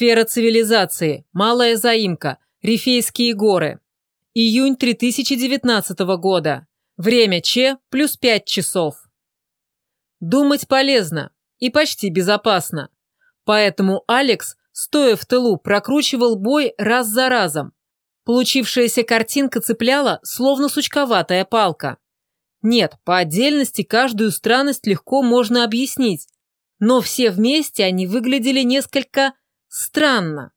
Сфера цивилизации. Малая заимка. Рифейские горы. Июнь 3019 года. Время Ч плюс 5 часов. Думать полезно и почти безопасно. Поэтому Алекс, стоя в тылу, прокручивал бой раз за разом. Получившаяся картинка цепляла, словно сучковатая палка. Нет, по отдельности каждую странность легко можно объяснить, но все вместе они выглядели несколько странно.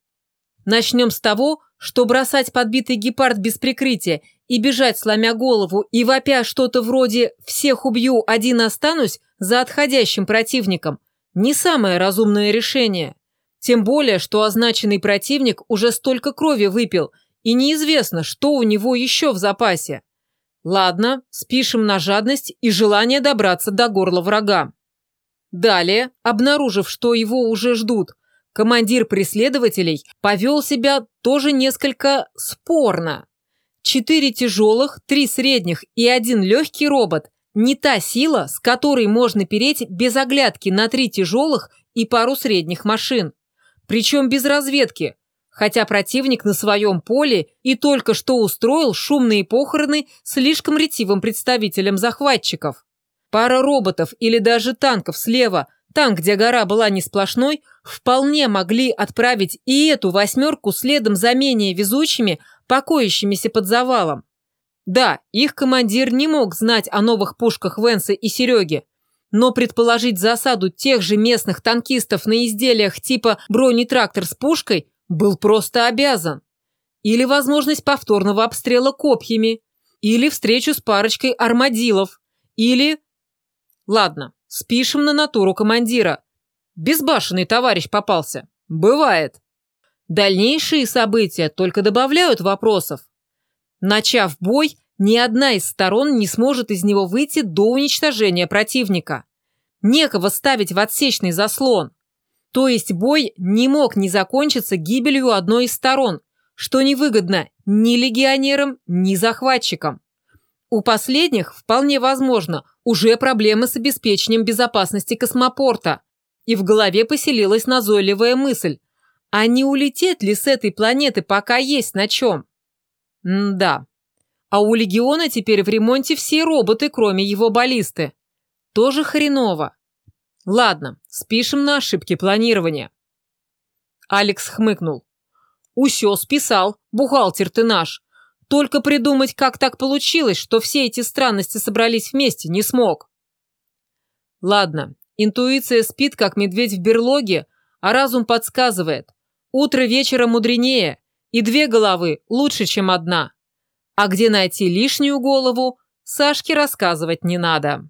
Начнем с того, что бросать подбитый гепард без прикрытия и бежать, сломя голову и вопя что-то вроде «всех убью, один останусь» за отходящим противником – не самое разумное решение. Тем более, что означенный противник уже столько крови выпил, и неизвестно, что у него еще в запасе. Ладно, спишем на жадность и желание добраться до горла врага. Далее, обнаружив, что его уже ждут, командир преследователей повел себя тоже несколько спорно. Четыре тяжелых, три средних и один легкий робот – не та сила, с которой можно переть без оглядки на три тяжелых и пару средних машин. Причем без разведки, хотя противник на своем поле и только что устроил шумные похороны слишком ретивым представителям захватчиков. Пара роботов или даже танков слева, там, где гора была не сплошной, вполне могли отправить и эту восьмерку следом за менее везучими, покоящимися под завалом. Да, их командир не мог знать о новых пушках Венса и Сереги, но предположить засаду тех же местных танкистов на изделиях типа бронетрактор с пушкой был просто обязан. Или возможность повторного обстрела копьями, или встречу с парочкой армадилов, или... Ладно, спишем на натуру командира. Безбашенный товарищ попался. Бывает. Дальнейшие события только добавляют вопросов. Начав бой, ни одна из сторон не сможет из него выйти до уничтожения противника. Некого ставить в отсечный заслон. То есть бой не мог не закончиться гибелью одной из сторон, что невыгодно ни легионерам, ни захватчикам. У последних, вполне возможно, уже проблемы с обеспечением безопасности космопорта. И в голове поселилась назойливая мысль, а не улететь ли с этой планеты, пока есть на чем? М да. А у Легиона теперь в ремонте все роботы, кроме его баллисты. Тоже хреново. Ладно, спишем на ошибки планирования. Алекс хмыкнул. Усё списал, бухгалтер ты наш. Только придумать, как так получилось, что все эти странности собрались вместе, не смог. Ладно, интуиция спит, как медведь в берлоге, а разум подсказывает. Утро вечера мудренее, и две головы лучше, чем одна. А где найти лишнюю голову, Сашке рассказывать не надо.